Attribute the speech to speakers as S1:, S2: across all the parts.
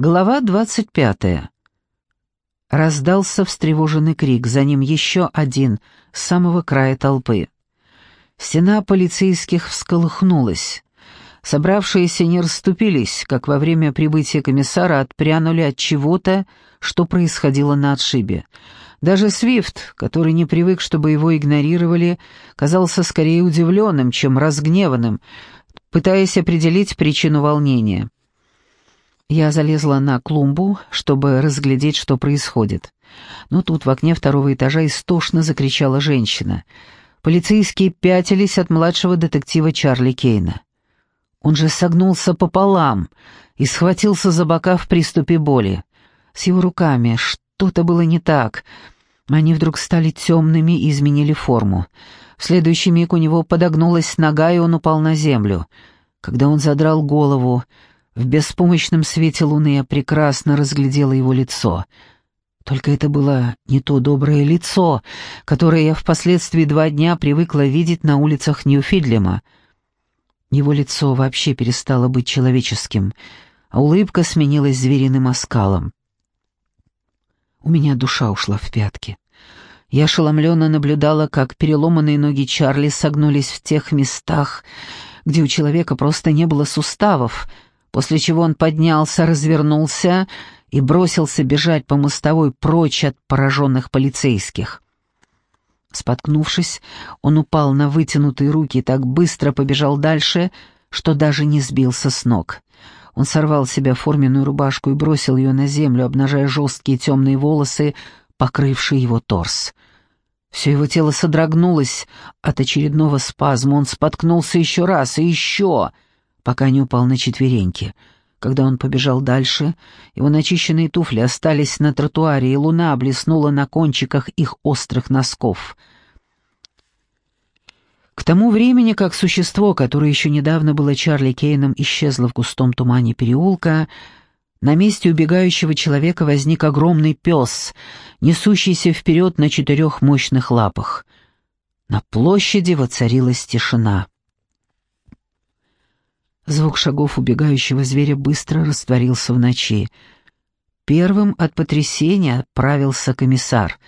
S1: Глава двадцать пятая. Раздался встревоженный крик, за ним еще один, с самого края толпы. Стена полицейских всколыхнулась. Собравшиеся не расступились, как во время прибытия комиссара отпрянули от чего-то, что происходило на отшибе. Даже Свифт, который не привык, чтобы его игнорировали, казался скорее удивленным, чем разгневанным, пытаясь определить причину волнения. Я залезла на клумбу, чтобы разглядеть, что происходит. Но тут в окне второго этажа истошно закричала женщина. Полицейские пятились от младшего детектива Чарли Кейна. Он же согнулся пополам и схватился за бока в приступе боли. С его руками что-то было не так. Они вдруг стали темными и изменили форму. В следующий миг у него подогнулась нога, и он упал на землю. Когда он задрал голову, в беспомощном свете луны я прекрасно разглядела его лицо. Только это было не то доброе лицо, которое я впоследствии два дня привыкла видеть на улицах Нью-Фидлема. Его лицо вообще перестало быть человеческим, а улыбка сменилась звериным оскалом. У меня душа ушла в пятки. Я ошеломленно наблюдала, как переломанные ноги Чарли согнулись в тех местах, где у человека просто не было суставов — после чего он поднялся, развернулся и бросился бежать по мостовой прочь от пораженных полицейских. Споткнувшись, он упал на вытянутые руки и так быстро побежал дальше, что даже не сбился с ног. Он сорвал с себя форменную рубашку и бросил ее на землю, обнажая жесткие темные волосы, покрывшие его торс. Все его тело содрогнулось от очередного спазма, он споткнулся еще раз и еще — пока не упал на четвереньки. Когда он побежал дальше, его начищенные туфли остались на тротуаре, и луна блеснула на кончиках их острых носков. К тому времени, как существо, которое еще недавно было Чарли Кейном, исчезло в густом тумане переулка, на месте убегающего человека возник огромный пес, несущийся вперед на четырех мощных лапах. На площади воцарилась тишина. Звук шагов убегающего зверя быстро растворился в ночи. Первым от потрясения отправился комиссар.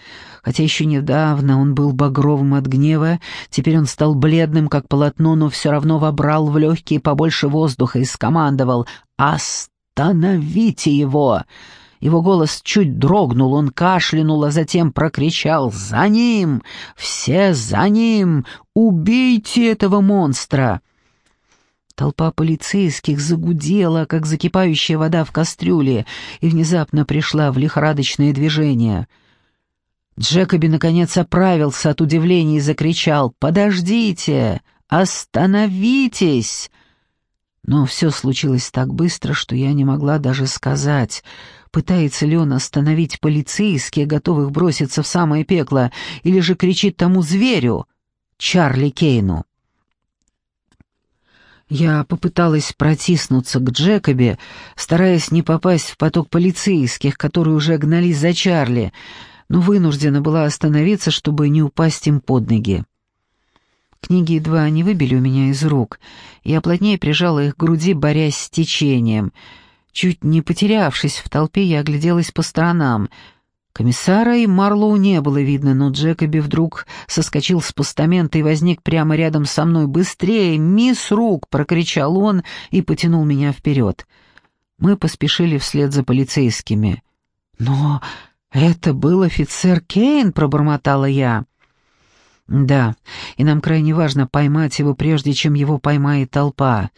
S1: Хотя еще недавно он был багровым от гнева, теперь он стал бледным, как полотно, но все равно вобрал в легкие побольше воздуха и скомандовал «Остановите его!» Его голос чуть дрогнул, он кашлянул, а затем прокричал «За ним! Все за ним! Убейте этого монстра!» Толпа полицейских загудела, как закипающая вода в кастрюле, и внезапно пришла в лихорадочное движение. Джекоби, наконец, оправился от удивления и закричал «Подождите! Остановитесь!» Но все случилось так быстро, что я не могла даже сказать, пытается ли он остановить полицейских, готовых броситься в самое пекло, или же кричит тому зверю, Чарли Кейну. Я попыталась протиснуться к Джекобе, стараясь не попасть в поток полицейских, которые уже гнались за Чарли, но вынуждена была остановиться, чтобы не упасть им под ноги. Книги едва не выбили у меня из рук. Я плотнее прижала их к груди, борясь с течением. Чуть не потерявшись в толпе, я огляделась по сторонам — Комиссара и Марлоу не было видно, но Джекоби вдруг соскочил с постамента и возник прямо рядом со мной. «Быстрее, мисс Рук!» — прокричал он и потянул меня вперед. Мы поспешили вслед за полицейскими. «Но это был офицер Кейн!» — пробормотала я. «Да, и нам крайне важно поймать его, прежде чем его поймает толпа.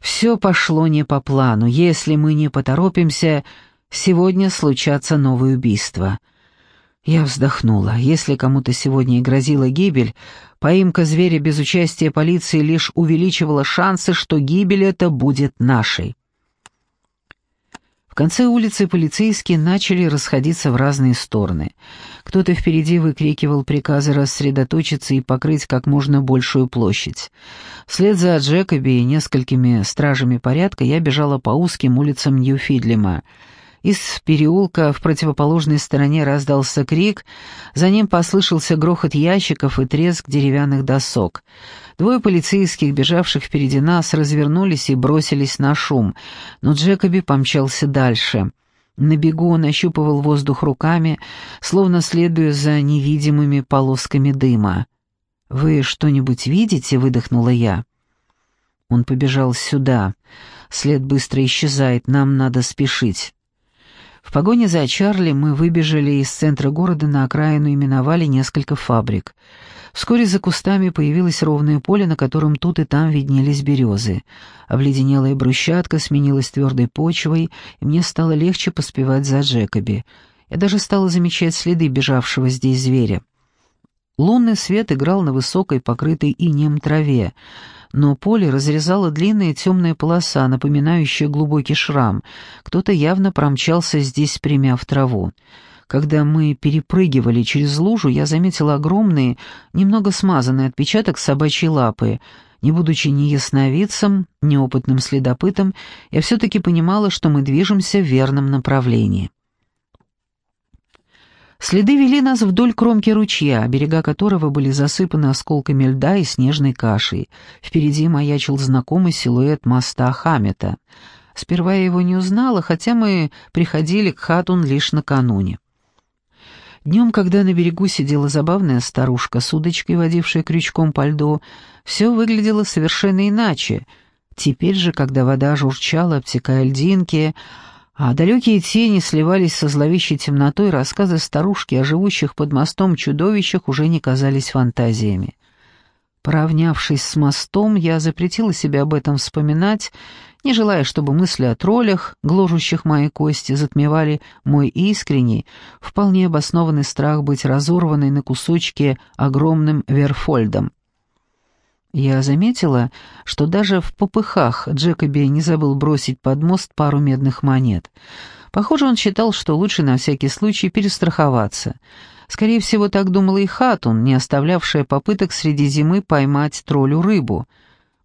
S1: Все пошло не по плану. Если мы не поторопимся...» Сегодня случатся новые убийства. Я вздохнула. Если кому-то сегодня и грозила гибель, поимка зверя без участия полиции лишь увеличивала шансы, что гибель эта будет нашей. В конце улицы полицейские начали расходиться в разные стороны. Кто-то впереди выкрикивал приказы рассредоточиться и покрыть как можно большую площадь. Вслед за Джекоби и несколькими стражами порядка я бежала по узким улицам Нью-Фидлема. Из переулка в противоположной стороне раздался крик, за ним послышался грохот ящиков и треск деревянных досок. Двое полицейских, бежавших впереди нас, развернулись и бросились на шум, но Джекоби помчался дальше. На бегу он ощупывал воздух руками, словно следуя за невидимыми полосками дыма. «Вы что-нибудь видите?» — выдохнула я. Он побежал сюда. След быстро исчезает, нам надо спешить. В погоне за Чарли мы выбежали из центра города на окраину и миновали несколько фабрик. Вскоре за кустами появилось ровное поле, на котором тут и там виднелись березы. Обледенелая брусчатка сменилась твердой почвой, и мне стало легче поспевать за Джекоби. Я даже стала замечать следы бежавшего здесь зверя. Лунный свет играл на высокой, покрытой инеем траве, но поле разрезала длинная темная полоса, напоминающая глубокий шрам. Кто-то явно промчался здесь, примяв траву. Когда мы перепрыгивали через лужу, я заметила огромный, немного смазанный отпечаток собачьей лапы. Не будучи ни ясновидцем, ни опытным следопытом, я все-таки понимала, что мы движемся в верном направлении. Следы вели нас вдоль кромки ручья, берега которого были засыпаны осколками льда и снежной кашей. Впереди маячил знакомый силуэт моста Хамета. Сперва я его не узнала, хотя мы приходили к Хатун лишь накануне. Днем, когда на берегу сидела забавная старушка с удочкой, водившая крючком по льду, все выглядело совершенно иначе. Теперь же, когда вода журчала, обтекая льдинки, а далекие тени сливались со зловещей темнотой, рассказы старушки о живущих под мостом чудовищах уже не казались фантазиями. Поравнявшись с мостом, я запретила себе об этом вспоминать, не желая, чтобы мысли о троллях, гложущих мои кости, затмевали мой искренний, вполне обоснованный страх быть разорванной на кусочки огромным Верфольдом. Я заметила, что даже в попыхах Джекоби не забыл бросить под мост пару медных монет. Похоже, он считал, что лучше на всякий случай перестраховаться. Скорее всего, так думала и Хатун, не оставлявшая попыток среди зимы поймать троллю рыбу.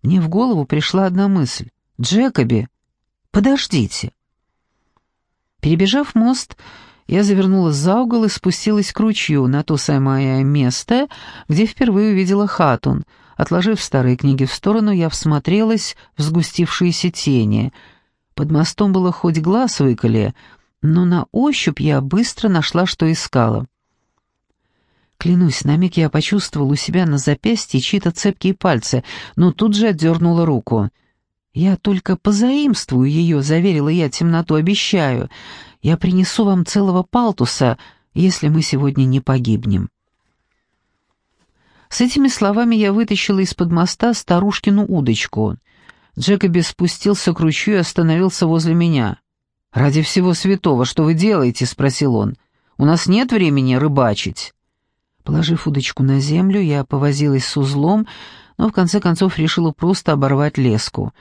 S1: Мне в голову пришла одна мысль. «Джекоби, подождите!» Перебежав мост, я завернула за угол и спустилась к ручью, на то самое место, где впервые увидела Хатун — Отложив старые книги в сторону, я всмотрелась в сгустившиеся тени. Под мостом было хоть глаз выколи, но на ощупь я быстро нашла, что искала. Клянусь, на миг я почувствовала у себя на запястье чьи-то цепкие пальцы, но тут же отдернула руку. «Я только позаимствую ее», — заверила я темноту, — «обещаю. Я принесу вам целого палтуса, если мы сегодня не погибнем». С этими словами я вытащила из-под моста старушкину удочку. Джекоби спустился к ручью и остановился возле меня. «Ради всего святого, что вы делаете?» — спросил он. «У нас нет времени рыбачить». Положив удочку на землю, я повозилась с узлом, но в конце концов решила просто оборвать леску.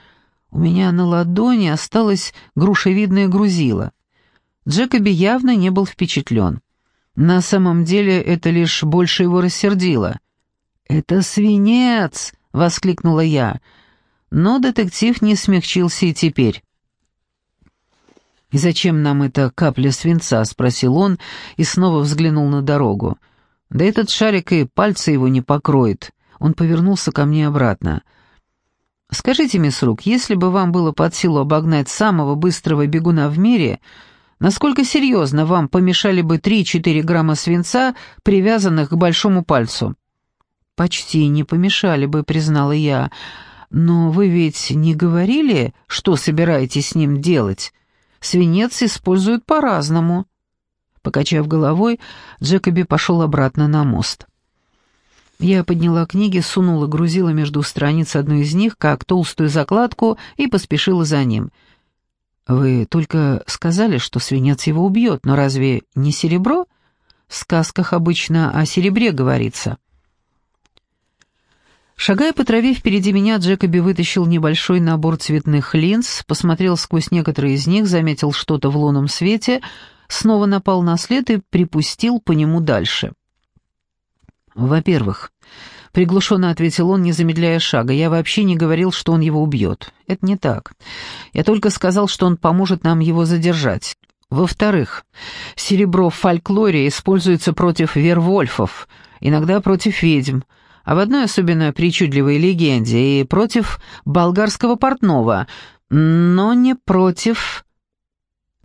S1: У меня на ладони осталось грушевидное грузило. Джекоби явно не был впечатлен. На самом деле это лишь больше его рассердило. «Это свинец!» — воскликнула я. Но детектив не смягчился и теперь. «И зачем нам эта капля свинца?» — спросил он и снова взглянул на дорогу. «Да этот шарик и пальцы его не покроет». Он повернулся ко мне обратно. «Скажите, мисс Рук, если бы вам было под силу обогнать самого быстрого бегуна в мире, насколько серьезно вам помешали бы 3-4 грамма свинца, привязанных к большому пальцу?» «Почти не помешали бы», — признала я. «Но вы ведь не говорили, что собираетесь с ним делать? Свинец используют по-разному». Покачав головой, Джекоби пошел обратно на мост. Я подняла книги, сунула, грузила между страниц одну из них, как толстую закладку, и поспешила за ним. «Вы только сказали, что свинец его убьет, но разве не серебро? В сказках обычно о серебре говорится». Шагая по траве впереди меня, Джекоби вытащил небольшой набор цветных линз, посмотрел сквозь некоторые из них, заметил что-то в лунном свете, снова напал на след и припустил по нему дальше. «Во-первых», — приглушенно ответил он, не замедляя шага, — «я вообще не говорил, что он его убьет. Это не так. Я только сказал, что он поможет нам его задержать. Во-вторых, серебро в фольклоре используется против вервольфов, иногда против ведьм, а в одной особенно причудливой легенде и против болгарского портного, но не против...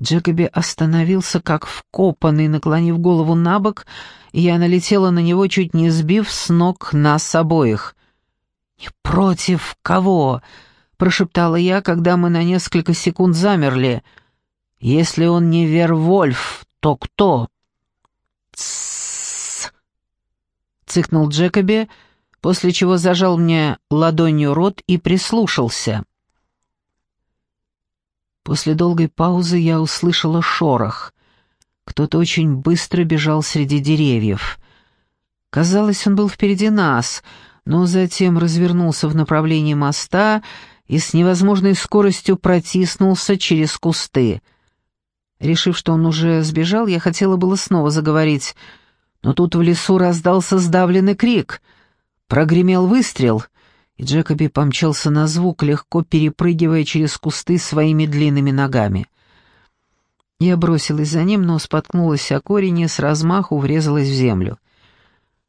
S1: Джекоби остановился как вкопанный, наклонив голову на бок, и я налетела на него, чуть не сбив с ног нас обоих. «Не против кого?» — прошептала я, когда мы на несколько секунд замерли. «Если он не Вервольф, то кто?» «Тссс!» — цыкнул Джекоби, после чего зажал мне ладонью рот и прислушался. После долгой паузы я услышала шорох. Кто-то очень быстро бежал среди деревьев. Казалось, он был впереди нас, но затем развернулся в направлении моста и с невозможной скоростью протиснулся через кусты. Решив, что он уже сбежал, я хотела было снова заговорить, но тут в лесу раздался сдавленный крик. Прогремел выстрел, и Джекоби помчался на звук, легко перепрыгивая через кусты своими длинными ногами. Я бросилась за ним, но споткнулась о корень и с размаху врезалась в землю.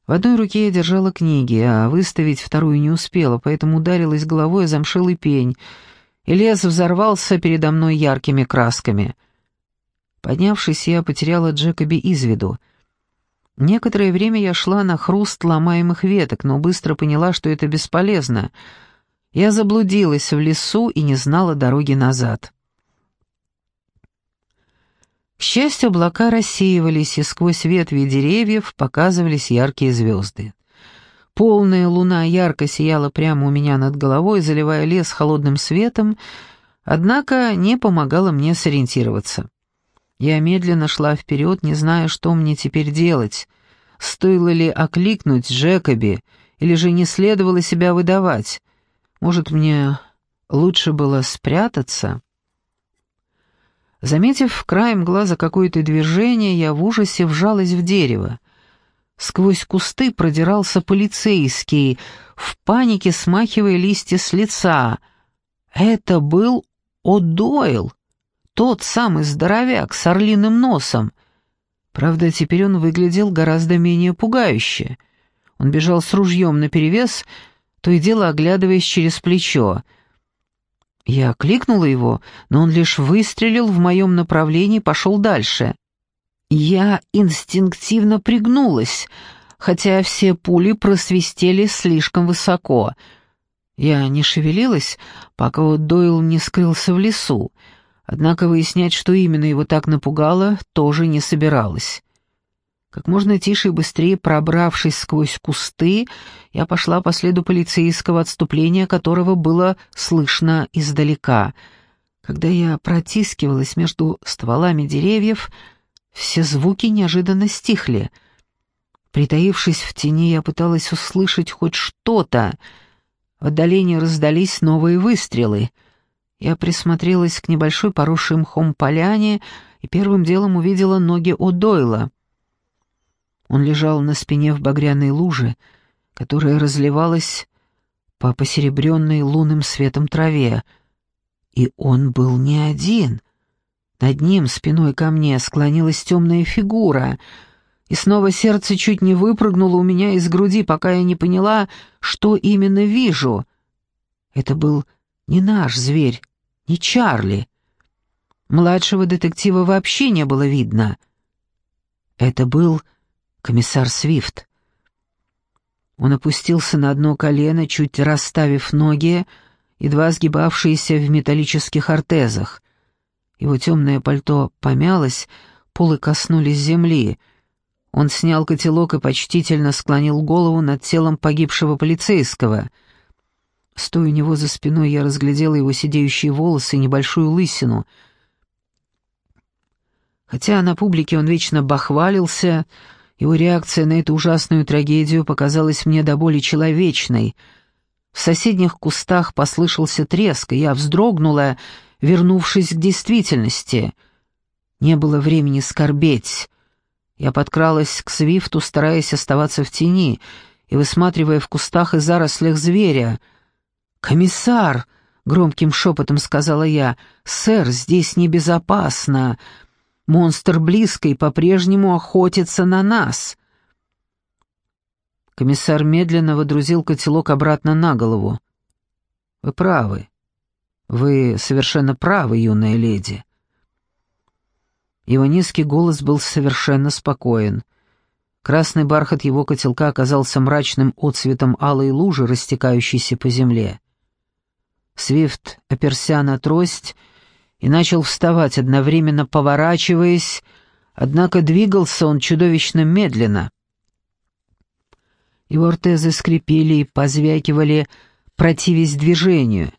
S1: В одной руке я держала книги, а выставить вторую не успела, поэтому ударилась головой о замшелый пень, и лес взорвался передо мной яркими красками. Поднявшись, я потеряла Джекоби из виду — Некоторое время я шла на хруст ломаемых веток, но быстро поняла, что это бесполезно. Я заблудилась в лесу и не знала дороги назад. К счастью, облака рассеивались, и сквозь ветви деревьев показывались яркие звезды. Полная луна ярко сияла прямо у меня над головой, заливая лес холодным светом, однако не помогала мне сориентироваться. Я медленно шла вперед, не зная, что мне теперь делать. Стоило ли окликнуть Джекоби, или же не следовало себя выдавать? Может, мне лучше было спрятаться? Заметив краем глаза какое-то движение, я в ужасе вжалась в дерево. Сквозь кусты продирался полицейский, в панике смахивая листья с лица. Это был О'Дойл тот самый здоровяк с орлиным носом. Правда, теперь он выглядел гораздо менее пугающе. Он бежал с ружьем наперевес, то и дело оглядываясь через плечо. Я кликнула его, но он лишь выстрелил в моем направлении и пошел дальше. Я инстинктивно пригнулась, хотя все пули просвистели слишком высоко. Я не шевелилась, пока Дойл не скрылся в лесу. Однако выяснять, что именно его так напугало, тоже не собиралась. Как можно тише и быстрее пробравшись сквозь кусты, я пошла по следу полицейского отступления, которого было слышно издалека. Когда я протискивалась между стволами деревьев, все звуки неожиданно стихли. Притаившись в тени, я пыталась услышать хоть что-то. В отдалении раздались новые выстрелы — я присмотрелась к небольшой поросшей мхом поляне и первым делом увидела ноги О'Дойла. Он лежал на спине в багряной луже, которая разливалась по посеребренной лунным светом траве. И он был не один. Над ним, спиной ко мне, склонилась темная фигура, и снова сердце чуть не выпрыгнуло у меня из груди, пока я не поняла, что именно вижу. Это был не наш зверь, не Чарли. Младшего детектива вообще не было видно. Это был комиссар Свифт. Он опустился на одно колено, чуть расставив ноги, едва сгибавшиеся в металлических ортезах. Его темное пальто помялось, полы коснулись земли. Он снял котелок и почтительно склонил голову над телом погибшего полицейского — Стоя у него за спиной, я разглядела его сидеющие волосы и небольшую лысину. Хотя на публике он вечно бахвалился, его реакция на эту ужасную трагедию показалась мне до боли человечной. В соседних кустах послышался треск, и я вздрогнула, вернувшись к действительности. Не было времени скорбеть. Я подкралась к Свифту, стараясь оставаться в тени, и высматривая в кустах и зарослях зверя — «Комиссар!» — громким шепотом сказала я. «Сэр, здесь небезопасно!» Монстр близко и по-прежнему охотится на нас. Комиссар медленно водрузил котелок обратно на голову. «Вы правы. Вы совершенно правы, юная леди». Его низкий голос был совершенно спокоен. Красный бархат его котелка оказался мрачным отцветом алой лужи, растекающейся по земле. Свифт оперся на трость и начал вставать, одновременно поворачиваясь, однако двигался он чудовищно медленно. Его ортезы скрипели и позвякивали, противясь движению.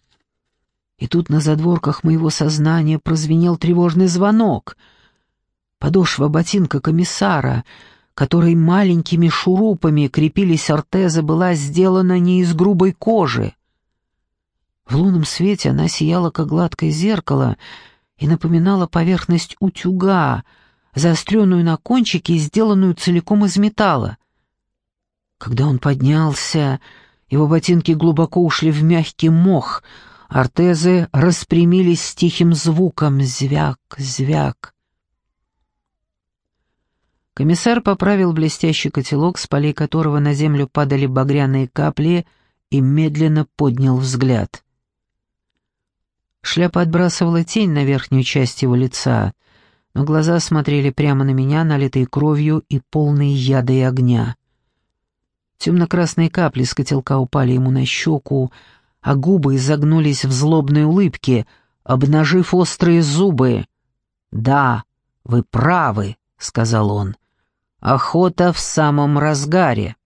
S1: И тут на задворках моего сознания прозвенел тревожный звонок. Подошва ботинка комиссара, которой маленькими шурупами крепились ортезы, была сделана не из грубой кожи. В лунном свете она сияла, как гладкое зеркало, и напоминала поверхность утюга, заостренную на кончике и сделанную целиком из металла. Когда он поднялся, его ботинки глубоко ушли в мягкий мох, ортезы распрямились с тихим звуком «звяк, звяк». Комиссар поправил блестящий котелок, с полей которого на землю падали багряные капли, и медленно поднял взгляд. Шляпа отбрасывала тень на верхнюю часть его лица, но глаза смотрели прямо на меня, налитые кровью и полные яда и огня. Темно-красные капли с котелка упали ему на щеку, а губы изогнулись в злобной улыбке, обнажив острые зубы. «Да, вы правы», — сказал он. «Охота в самом разгаре».